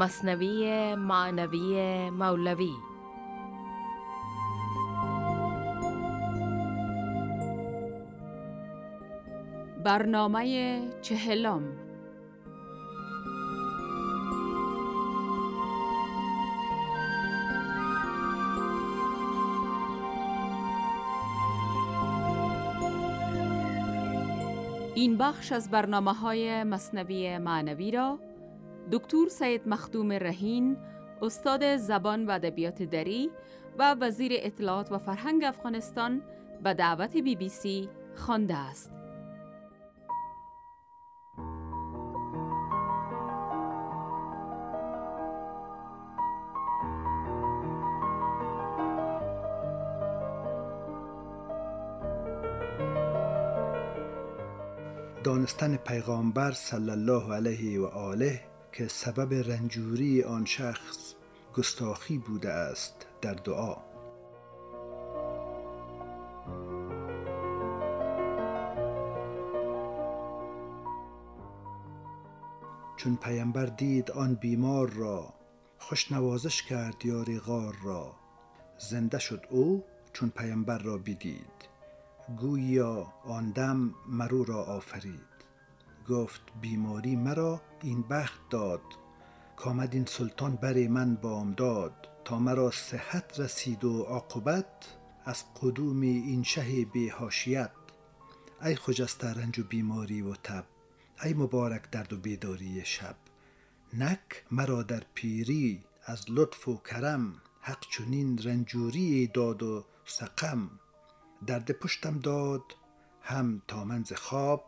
مصنوی معنوی مولوی. برنامه چهلم. این بخش از برنامه های مصنوی معنوی را دکتر سید مخدوم رهین استاد زبان و ادبیات دری و وزیر اطلاعات و فرهنگ افغانستان به دعوت بی بی سی خوانده است. دانستن پیغامبر صلی الله علیه و آله که سبب رنجوری آن شخص گستاخی بوده است در دعا. چون پیامبر دید آن بیمار را خوش نوازش کرد یاری غار را. زنده شد او چون پیامبر را بدید. گویا آن دم مرو را آفرید. گفت بیماری مرا این بخت داد. کامد این سلطان بر من داد. تا مرا صحت رسید و عاقبت از قدوم این شه بیهاشیت ای خجسته رنج و بیماری و تب ای مبارک درد و بیداری شب. نک مرا در پیری از لطف و کرم. حق چنین رنجوری داد و سقم. درد پشتم داد هم تا منز خواب.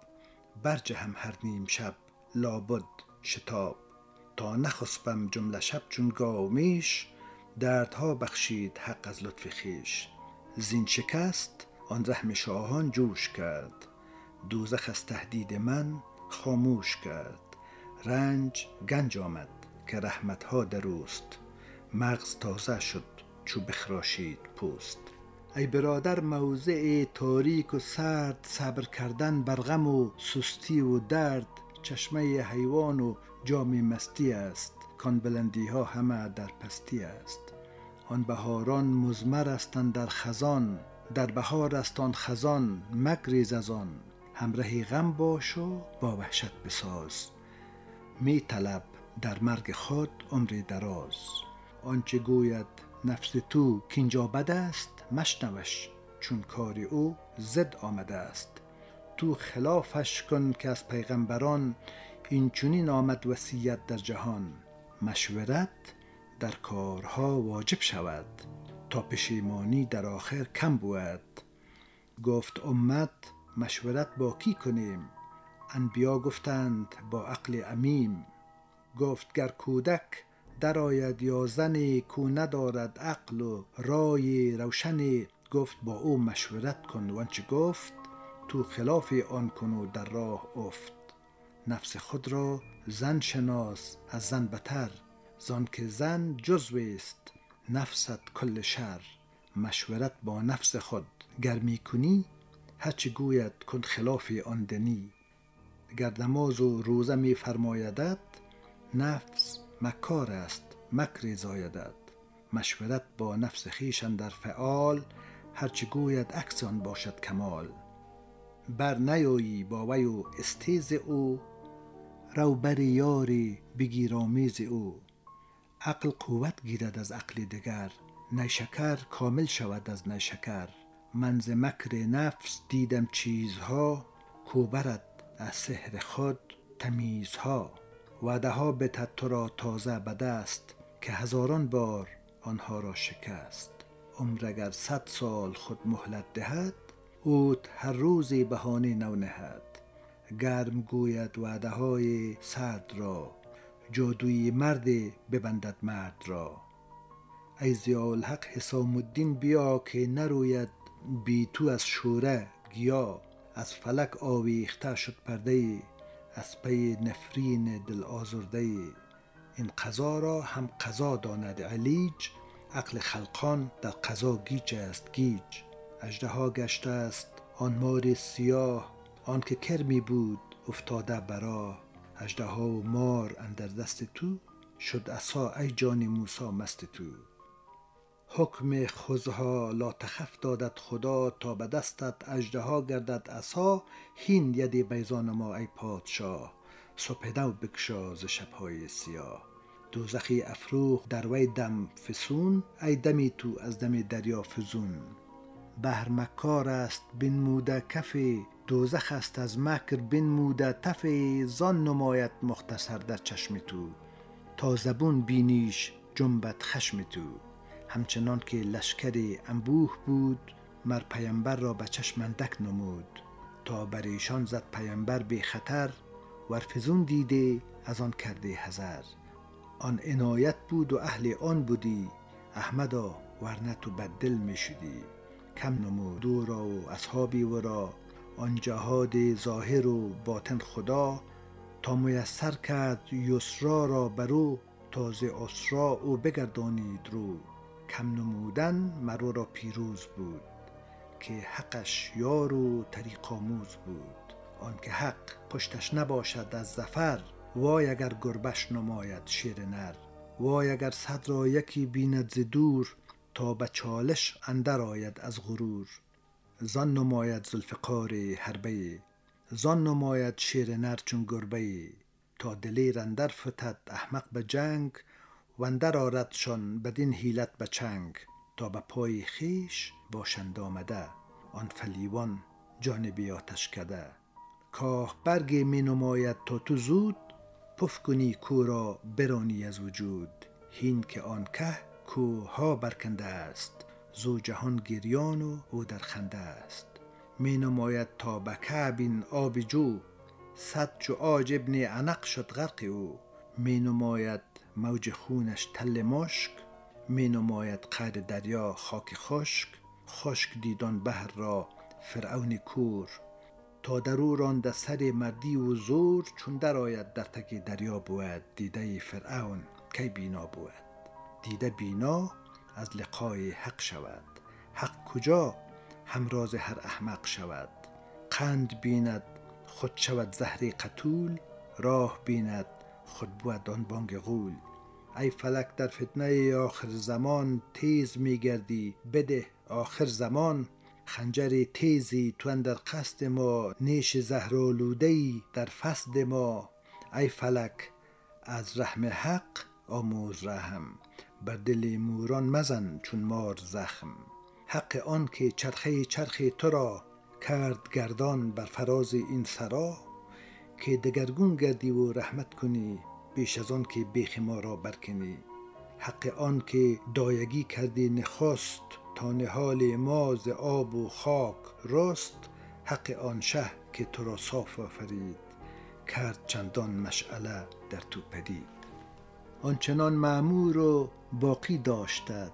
برجهم هر نیم شب لابد شتاب تا نخسبم جمله شب چون گاومیش دردها بخشید حق از لطف خیش زین شکست آن زحم شاهان جوش کرد دوزخ از تهدید من خاموش کرد. رنج گنج آمد که رحمتها دروست مغز تازه شد چو بخراشید پوست. ای برادر موضع تاریک و سرد صبر کردن بر غم و سستی و درد چشمه حیوان و جام مستی است. کان بلندی ها همه در پستی است. آن بهاران مزمر هستند در خزان در بهار است آن خزان مگریز از آن. همراه غم باش و با وحشت بساز. می طلب در مرگ خود عمری دراز. آنچه گوید نفس تو کینجا بد است؟ مشنوش چون کاری او زد آمده است. تو خلافش کن که از پیغمبران این چونین آمد وصیت در جهان. مشورت در کارها واجب شود. تا پشیمانی در آخر کم بود. گفت امت مشورت با کی کنیم؟ انبیا گفتند با عقل امیم. گفت گر کودک درآید یا زنی کو ندارد عقل و رای روشنی گفت با او مشورت کن. وانچه گفت تو خلاف آن کن و در راه افت. نفس خود را زن شناس از زن بتر. زان که زن جزویست نفست کل شر. مشورت با نفس خود. گر می کنی هرچه گوید کن خلاف آن دنی. گر نماز و روزه می فرمایدت نفس مکار است مکری زایدد مشورت با نفس خیشن در فعال هرچه گوید عکس آن باشد کمال. بر نیایی با وی و استیز او رو بر یاری بگیر آمیز او. عقل قوت گیرد از عقل دگر نیشکر کامل شود از نیشکر. من ز مکر نفس دیدم چیزها کو برد از سحر خود تمیزها. وعده ها بتد تو را تازه به دست که هزاران بار آنها را شکست. عمر اگر صد سال خود مهلت دهد اوت هر روزی بهانه نو نهد. گرم گوید وعده های سرد را جادوی مرد ببندد مرد را. ای ضیاءالحق حسام الدین بیا که نروید بی تو از شوره گیا از فلک آویخته شد پرده از پی نفرین دل آزرده این قضا را هم قضا داند علاج عقل خلقان در قضا گیج است گیج. اژدها گشته است آن مار سیاه آن که کرمی بود افتاده برا اژدها و مار اندر دست تو شد عصا ای جان موسا مست تو. حکم خزها لا تخف دادد خدا تا به دستت اژدها گردد عصا. هین ید بیزان ما ای پادشاه صبح نو بکشا ز شبهای سیاه. دوزخی افروخ در وی دم فسون ای دمی تو از دم دریا فزون. بهر مکار است موده کف دوزخ است از مکر موده تف زان نمایت مختصر در چشم تو تا زبون بینیش جنبت خشم تو. همچنان که لشکر انبوه بود مر پیمبر را به چشم اندک نمود. تا بر ایشان زد پیمبر بی خطر ورفزون دیده از آن کرده هزر آن عنایت بود و اهل آن بودی. احمدا ورنه تو بدل می شدی. کم نمود او را و اصحابی و را. آن جهاد ظاهر و باطن خدا تا میسر کرد یسرا را برو تازه اسرا او بگردانید رو. کم نمودن مرو را پیروز بود که حقش یار و طریق آموز بود. آنکه حق پشتش نباشد از زفر وای اگر گربش نماید شیر نر. وای اگر صد را یکی بیند ز دور تا به چالش اندر آید از غرور. زان نماید زلفقار حربه زان نماید شیر نر چون گربه. تا دلیر اندر فتد احمق به جنگ و اندر آردشان بدین حیلت به چنگ تا به پای خیش باشند آمده. آن فلیوان جانبی آتش کده. کاه برگی می نماید تا تو زود پف کنی کو را برانی از وجود. هین که آن که کوها برکنده است زو جهان گریان و او در خنده است. می نماید تا به کعب آب جو صد جو آج ابن عنق شد غرق او. می نماید موج خونش تل مشک می نماید قعر دریا خاک خشک خشک دیدان بحر را فرعون کور. تا در او رانده سر مردی و زور چون در آید در تک دریا بود دیده فرعون کی بینا بود؟ دیده بینا از لقای حق شود. حق کجا؟ همراز هر احمق شود. قند بیند خود شود زهری قتول راه بیند خود بود آن بانگ غول ای فلک در فتنه آخر زمان تیز میگردی بده آخر زمان. خنجر تیزی تو در قصد ما. نیش زهرالودهی در فسد ما. ای فلک از رحم حق آموز رحم. بر دل موران مزن چون مار زخم. حق آن که چرخه چرخ تو را کرد گردان بر فراز این سرا. که دگرگون گردی و رحمت کنی بیش از آن که بیخ ما را برکنی. حق آن که دایگی کردی نخست تا نهال ما ز آب و خاک رست حق آن شه که تو را صاف آفرید کرد چندان مشعله در تو پدید. آنچنان معمور و باقی داشتد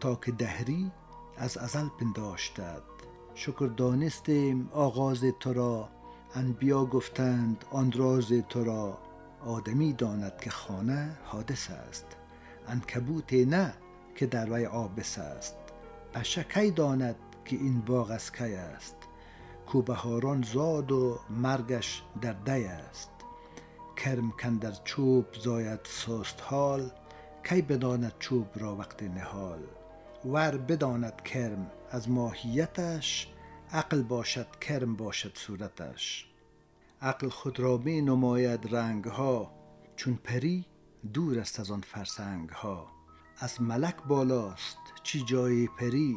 تا که دهری از ازل پنداشتد شکر دانستیم آغاز تو را انبیا گفتند آن راز تو را آدمی داند که خانه حادث است. انکبوت نه که در وی آبس است. پشه کی داند که این باغ از کی است. کو بهاران زاد و مرگش در دی است. کرم کندر چوب زاید سست حال کی بداند چوب را وقت نهال؟ ور بداند کرم از ماهیتش عقل باشد کرم باشد صورتش. عقل خود را می نماید رنگ ها چون پری دور است از آن فرسنگ ها از ملک بالاست چی جای پری؟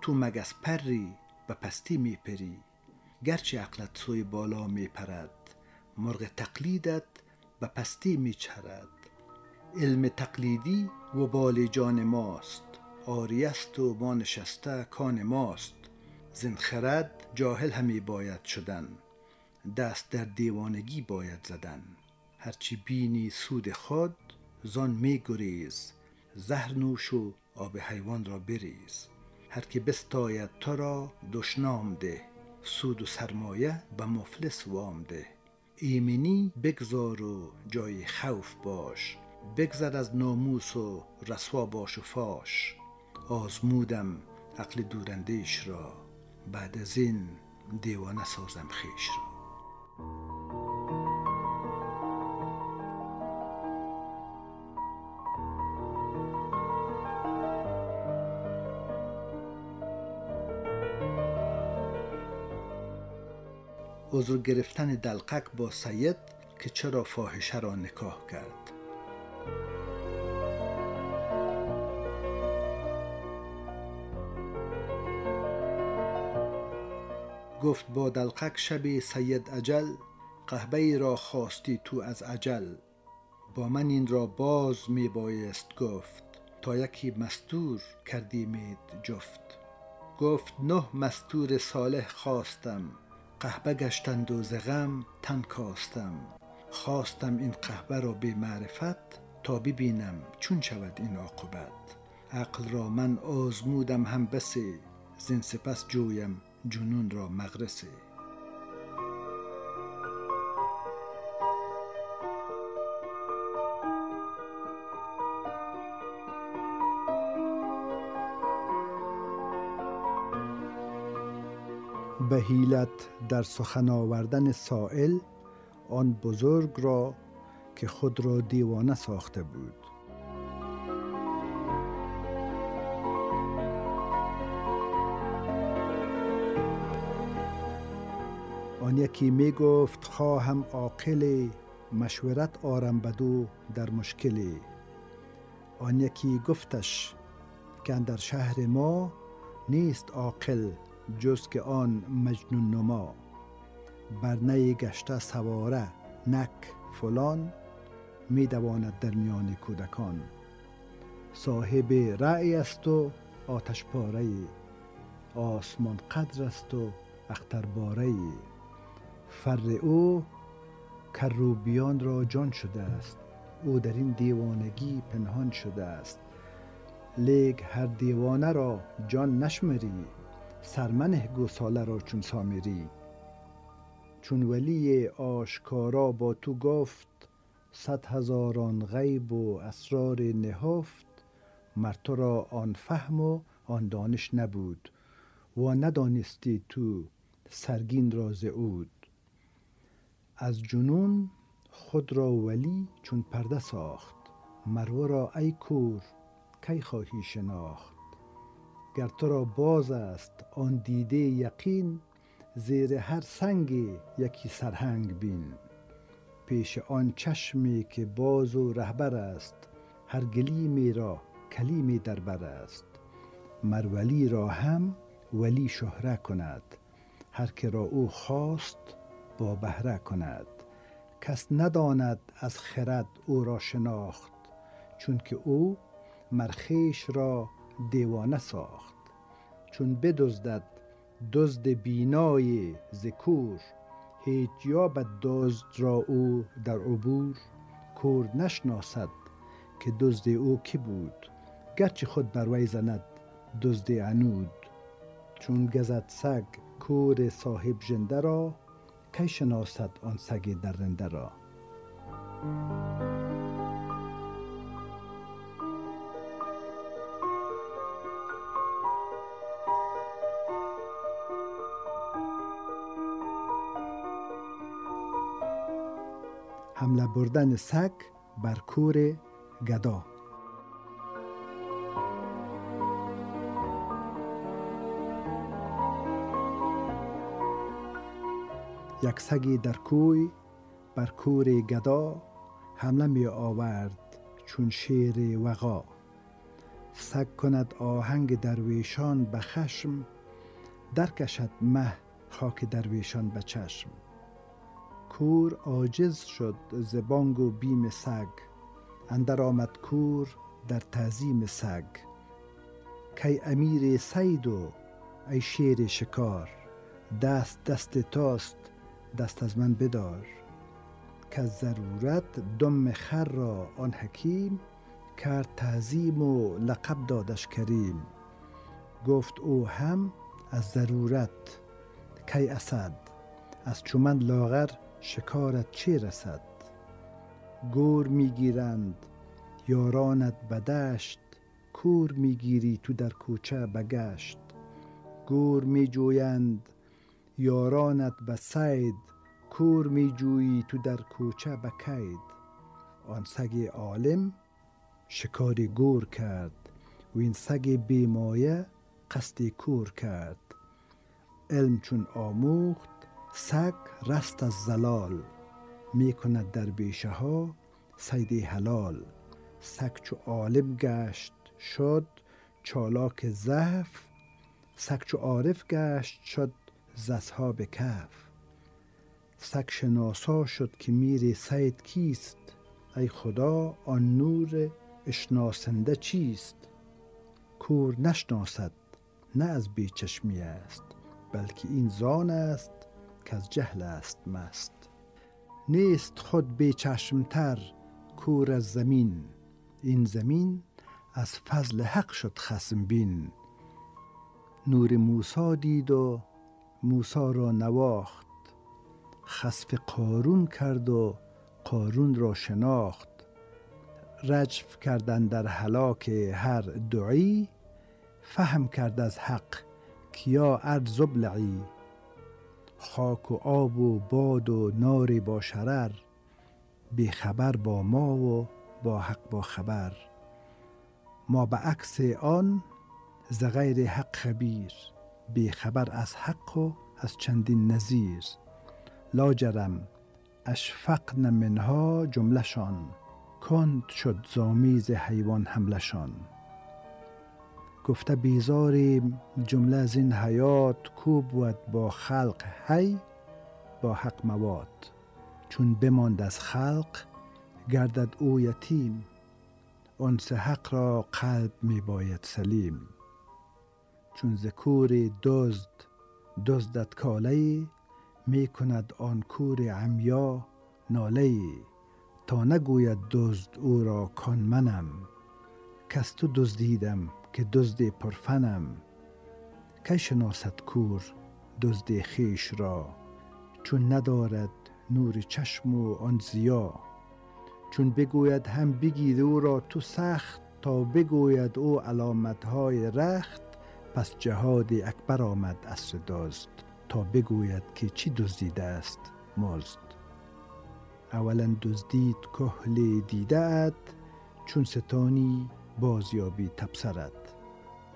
تو مگس پری و پستی می پری. گرچه عقلت سوی بالا می پرد مرغ تقلیدت و پستی می چرد. علم تقلیدی و بال جان ماست آریست و ما نشسته کان ماست. زین خرد جاهل همی باید شدن. دست در دیوانگی باید زدن. هرچی بینی سود خود زان می گریز. زهر نوش و آب حیوان را بریز. هر که بستاید تو را دشنام ده. سود و سرمایه به مفلس وام ده. ایمنی بگذار و جای خوف باش. بگذر از ناموس و رسوا باش و فاش. آزمودم عقل دورندیش را. بعد از این دیوانه سازم خیش را. عذر گرفتن دلقک با سید که چرا فاحشه را نکاح کرد. گفت با دلقک شب سید اجل قهبه را خواستی تو از عجل با من این را باز می بایست گفت. تا یکی مستور کردیمید جفت. گفت نه مستور صالح خواستم. قهبه گشتند و زغم تن کاستم. خواستم این قهبه را به معرفت تا ببینم چون شود این عاقبت. عقل را من آزمودم هم بسی زین سپس جویم جنون را مغرسی به حیلت در سخن آوردن سائل آن بزرگ را که خود را دیوانه ساخته بود. آن یکی می گفت خواهم عاقل مشورت آرم بدو در مشکلی آن یکی گفتش که در شهر ما نیست عاقل جز که آن مجنون نما. برنه گشته سواره نک فلان می دواند در میان کودکان. صاحب رأی است و آتش پاره آسمان قدر است و اخترباره فر او کروبیان را جان شده است. او در این دیوانگی پنهان شده است. لیک هر دیوانه را جان نشمری سرمنه گوساله را چون سامری چون ولی آشکارا با تو گفت صد هزاران غیب و اسرار نهفت. مر تو را آن فهم و آن دانش نبود. و ندانستی تو سرگین راز اود از جنون خود را ولی چون پرده ساخت مرو را ای کور کی خواهی شناخت؟ گر تو را باز است آن دیده یقین زیر هر سنگ یکی سرهنگ بین. پیش آن چشمی که باز و رهبر است هر گلیمی را کلیمی در بر است. مر ولی را هم ولی شهره کند هر که را او خواست با بهره کند. کس نداند از خرد او را شناخت چون که او مرخیش را دیوانه ساخت. چون بدزدد دزد بینای ذکور هیچ یابد دزد را او در عبور. کور نشناسد که دزد او کی بود گرچه خود بر وی زند دزد عنود. چون گزد سگ کور صاحب ژنده را کی شناسد آن سگ درنده را؟ حمله بردن سگ بر کور گدا یک سگی در کوی بر کور گدا حمله می آورد چون شیر وغا. سگ کند آهنگ درویشان به خشم درکشد مه خاک درویشان به چشم. کور عاجز شد ز بانگ و بیم سگ اندر آمد کور در تعظیم سگ. کی امیر سید و ای شیر شکار دست دست تاست دست از من بدار که ضرورت دم خر را آن حکیم کرد تعظیم و لقب دادش کریم. گفت او هم از ضرورت کی اسد؟ از چومن لاغر شکارت چه رسد؟ گور می‌گیرند یارانت به دشت کور می‌گیری تو در کوچه بگشت. گور میجویند یارانت به سید کور میجویی تو در کوچه به کید. آن سگ عالم شکار گور کرد و این سگ بیمایه قصد کور کرد. علم چون آموخت سگ رست از زلال. می کند در بیشه ها سید حلال. سگ چو عالم گشت شد چالاک زهف. سگ چو عارف گشت شد زسها به کف سگ شناسا شد که میر سید کیست؟ ای خدا آن نور اشناسنده چیست؟ کور نشناسد نه از بیچشمی است بلکه این زان است که از جهل است مست. نیست خود بیچشمتر کور از زمین این زمین از فضل حق شد خسم بین. نور موسا دید و موسا را نواخت. خسف قارون کرد و قارون را شناخت. رجف کردن در هلاک هر دعی فهم کرد از حق کیا ارض ابلعی خاک و آب و باد و ناری با شرر خبر با ما و با حق با خبر. ما به عکس آن ز غیر حق خبیر. خبر از حق و از چندین نظیر. لاجرم اشفقن منها جملشان کند شد زامیز حیوان حملشان. گفته بیزاری جمله از این حیات کو بود با خلق حی با حق مواد چون بماند از خلق گردد او یتیم. انس حق را قلب می باید سلیم. چون ذکور دزد دزدت کاله می کند آن کور عمیا ناله تا نگوید دزد او را کان منم کس تو دزدیدم که دزد پرفنم. کی شناسد کور دزد خیش را؟ چون ندارد نور چشم و آن زیا چون بگوید هم بگیر او را تو سخت تا بگوید او علامتهای رخت. پس جهاد اکبر آمد اصر دزد تا بگوید که چی دزدیده است مزد. اولا دزدید کهل دیده چون ستانی بازیابی تبصرت.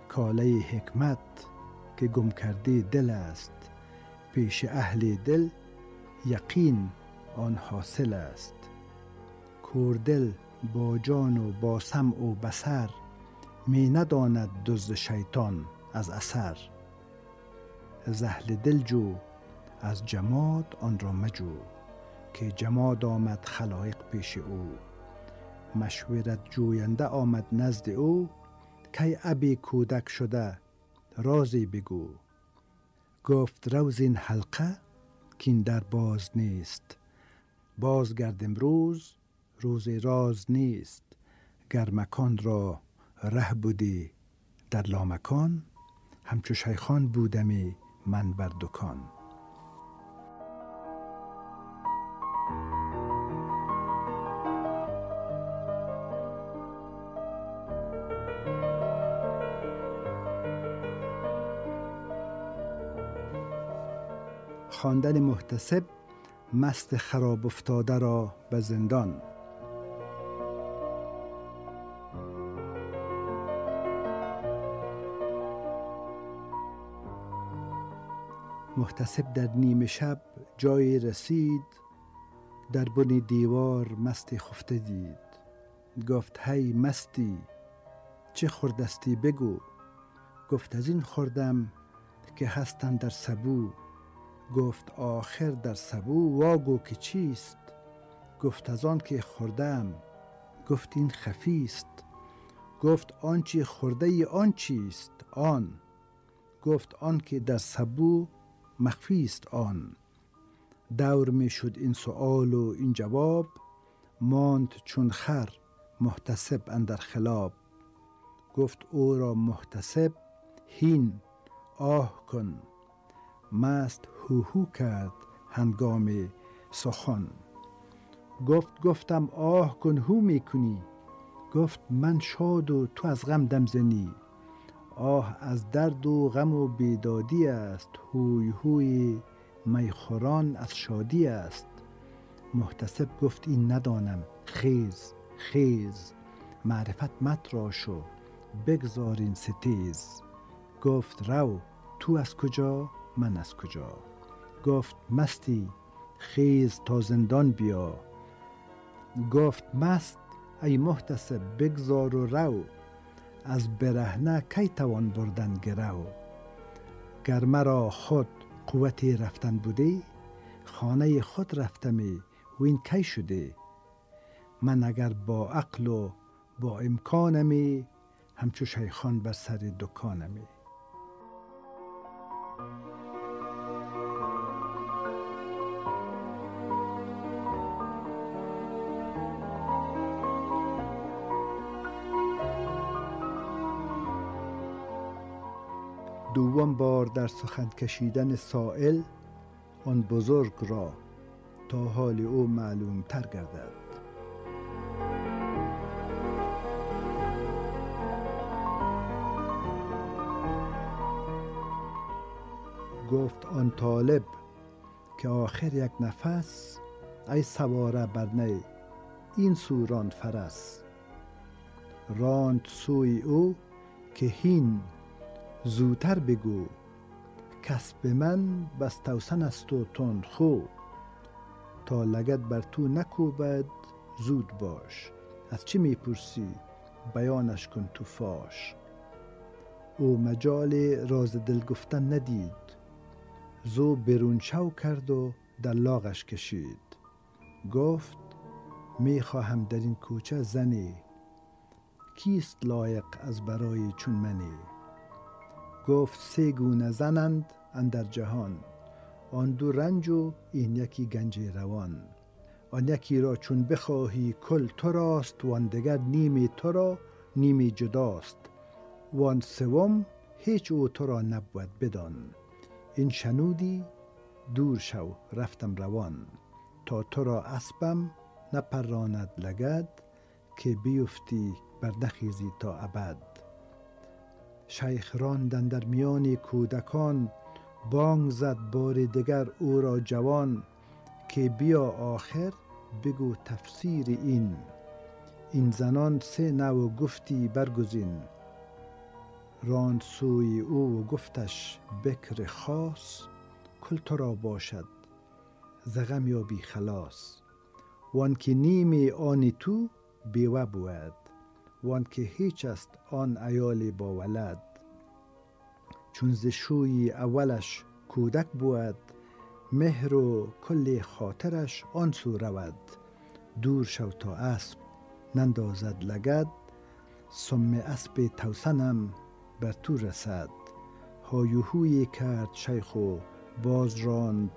کاله حکمت که گم کرده دل است پیش اهل دل یقین آن حاصل است. کوردل با جان و با سمع و بسر می نداند دزد شیطان. از اثر زهل دل جو از جماد آن را مجو که جماد آمد خلایق پیش او. مشورت جوینده آمد نزد او کی ابی کودک شده رازی بگو. گفت روز این حلقه کین در باز نیست. بازگرد امروز روز راز نیست. گر مکان را ره بودی در لامکان همچو شیخان بودمی من بر دکان. خواندن محتسب مست خراب افتاده را به زندان. محتسب در نیمه شب جایی رسید در بن دیوار مستی خفته دید. گفت هی مستی چه خوردستی؟ بگو. گفت از این خوردم که هستن در سبو. گفت آخر در سبو؟ واگو که چیست؟ گفت از آن که خوردم. گفت این خفیست. گفت آنچه خورده ای آن چیست؟ آن. گفت آن که در سبو مخفی است آن. دور می شد این سوال و این جواب ماند چون خر محتسب اندر خلاب. گفت او را محتسب هین آه کن. مست هو کرد هنگام سخن. گفت گفتم آه کن هو می کنی. گفت من شاد و تو از غم دم زنی. آه از درد و غم و بیدادی است. هوی هوی میخوران از شادی است. محتسب گفت این ندانم. خیز خیز معرفت مت را شو. بگذار این ستیز. گفت رو تو از کجا؟ من از کجا؟ گفت مستی. خیز تا زندان بیا. گفت مست ای محتسب بگذار و رو. از برهنه کی توان بردن گرو؟ گر مرا خود قوتی رفتن بوده خانه خود رفتمی و این کی شده؟ من اگر با عقل و با امکانمی همچو شیخان بر سر دکانمی. دوم بار در سخن کشیدن سائل آن بزرگ را تا حال او معلوم تر گردد. گفت آن طالب که آخر یک نفس ای سواره بر نی این سوران فرس. راند سوی او که هین زودتر بگو. کسب من بس توسن است و تند خو. تا لگت بر تو نکوبد زود باش. از چی می‌پرسی؟ بیانش کن تو فاش. او مجال راز دل گفتن ندید. زو برون شو کرد و در لاغش کشید. گفت می‌خواهم در این کوچه زنی. کیست لایق از برای چون منی؟ گفت سه گونه زنند اندر جهان. آن دو رنج و این یکی گنج روان. آن یکی را چون بخواهی کل تو راست وان دگر نیمی تو را نیمی جداست. وان سوم هیچ او تو را نبود بدان. این شنودی دور شو رفتم روان. تا تو را اسبم نپراند لگد که بیفتی بر نخیزی تا ابد. شیخ راندن در میان کودکان بانگ زد بار دگر او را جوان که بیا آخر بگو تفسیر این. این زنان سه نو گفتی برگزین. راند سوی او و گفتش بکر خاص کل تو را باشد زغم یا بی خلاص. وان که نیمی آنی تو بیوه بود. وان که هیچ است آن ایال با ولد. چون ز شوی اولش کودک بود مهر و کل خاطرش آن سو رود. دور شو تا اسب نندازد لگد سم اسب توسنم بر تو رسد. هایوهوی کرد شیخ و باز راند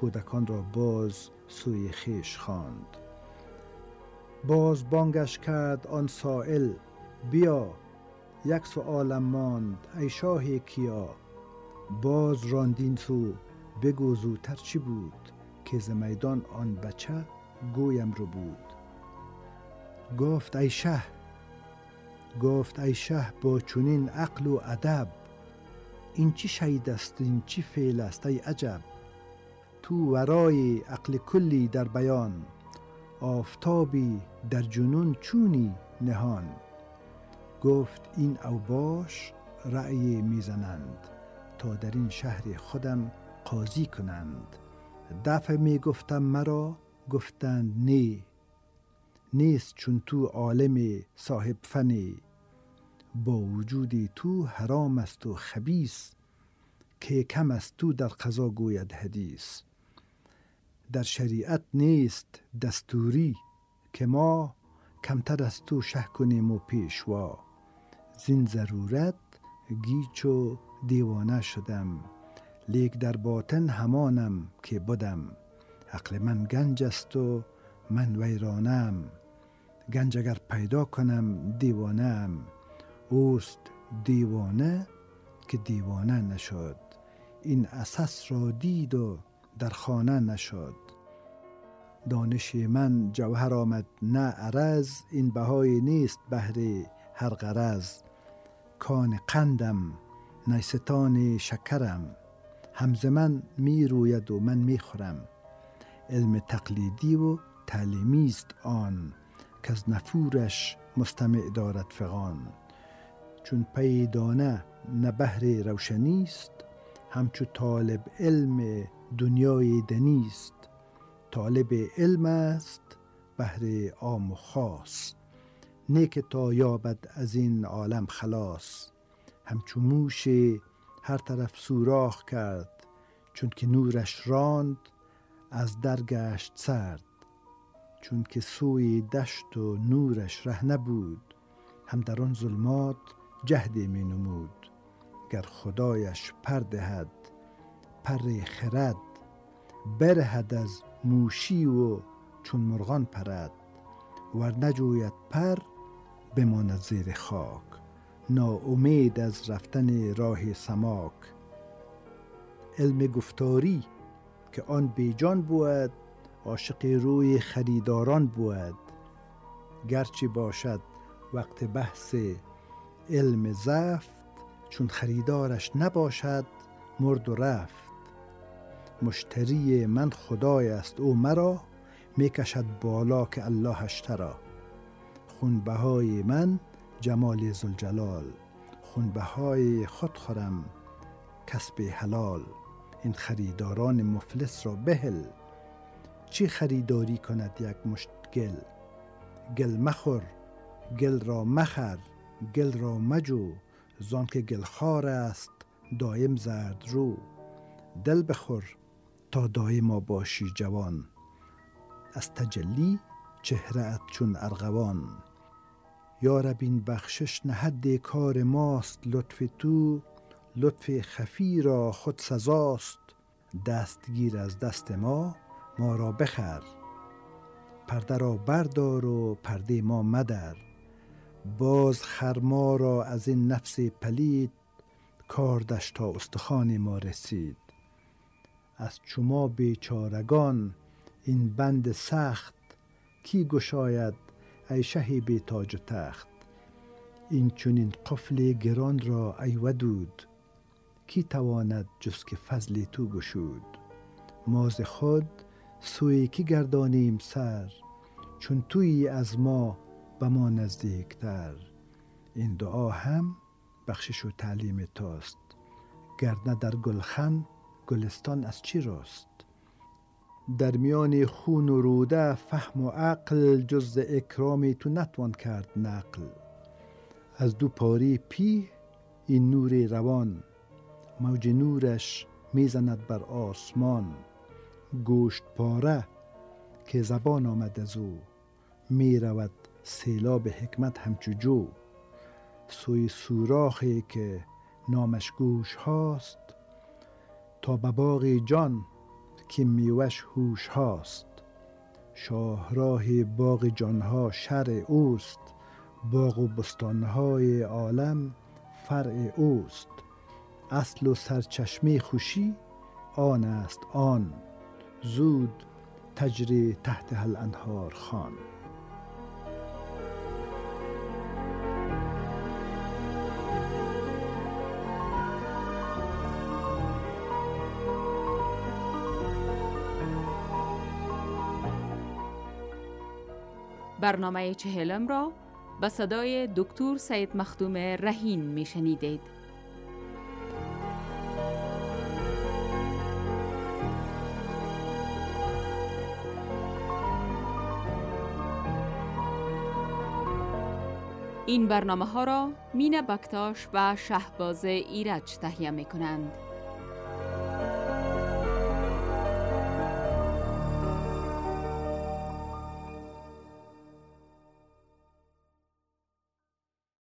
کودکان را باز سوی خیش خواند. باز بانگش کرد آن سائل بیا یک سؤالم ماند ای شاه کیا. باز راندین سو بگو زودتر چی بود که ز میدان آن بچه گویم رو بود. گفت ای شه گفت ای شه با چونین عقل و ادب این چی شید است این چی فعل است ای عجب؟ تو ورای عقل کلی در بیان آفتابی در جنون چونی نهان. گفت این اوباش رأی می‌زنند تا در این شهر خودم قاضی کنند. دفع می گفتم مرا گفتند نی نیست چون تو عالم صاحب فنی با وجودی تو حرام است و خبیس که کم است تو در قضا گوید حدیث. در شریعت نیست دستوری که ما کمتر از تو شه کنیم و پیشوا. زین ضرورت گیچ و دیوانه شدم. لیک در باطن همانم که بودم عقل من گنج است و من ویرانم. گنج اگر پیدا کنم دیوانم. اوست دیوانه که دیوانه نشد. این اساس را دید و در خانه نشد. دانش من جوهر آمد نه عرض این بهای نیست بهره هر غرض. کان قندم نیستان شکرم. همز من می روید و من می خورم. علم تقلیدی و تعلیمی است آن که از نفورش مستمع دارد فغان. چون پی دانه نه بهر روشنی است. همچو طالب علم دنیای دنیست طالب علم است بهر عام و خاص. نیک تا یابد از این عالم خلاص. همچو موش هر طرف سوراخ کرد چون که نورش راند از درگشت سرد. چون که سوی دشت و نورش ره نبود هم در آن ظلمات جهدی می نمود. گر خدایش پر دهد پر خرد برهد از موشی و چون مرغان پرد. ور نجوید پر بماند زیر خاک. ناامید از رفتن راه سماک. علم گفتاری که آن بیجان بود عاشق روی خریداران بود. گرچه باشد وقت بحث علم زفت چون خریدارش نباشد مرد و رفت. مشتری من خدای است او مرا می‌کشد بالا که اللهش ترا. خونبهای من جمال زلجلال خونبهای خود خورم کسب حلال. این خریداران مفلس را بهل. چی خریداری کند یک مشت گل؟ گل مخور گل را مخر گل را مجو. زان که گلخوار است دایم زرد رو. دل بخور تا دایم باشی جوان از تجلی چهره چون ارغوان. یا این بخشش نهد کار ماست لطف تو. لطف خفی را خود سزاست. دستگیر از دست ما ما را بخر. پرده را بردار و پرده ما مدر. باز خرما را از این نفس پلید. کاردش تا استخوان ما رسید. از چما بیچارگان این بند سخت کی گشاید ای شه بی تاج و تخت؟ این چونین قفل گران را ای ودود کی تواند جز که فضل تو گشود؟ ماز خود سوی کی گردانیم سر چون توی از ما به ما نزدیکتر؟ این دعا هم بخشش و تعلیم توست گرنه در گلخن گلستان از چی راست؟ در میان خون و روده فهم و عقل جز اکرامی تو نتوان کرد نقل. از دو پاری پی این نور روان موج نورش می‌زند بر آسمان. گوشت پاره که زبان آمد از او می رود سیلاب حکمت همچو جو. سوی سوراخی که نامش گوش هاست تا به باغ جان که میوش هوش هاست. شاهراه باغ جانها شرع اوست. باغ و بستانهای عالم فرع اوست. اصل و سرچشمه خوشی آن است آن. زود تجری تحت هل انهار خان. برنامه چهلم را به صدای دکتر سید مختوم رهین می شنیدید. این برنامه ها را مین بکتاش و شهباز ایرج تهیه می کنند.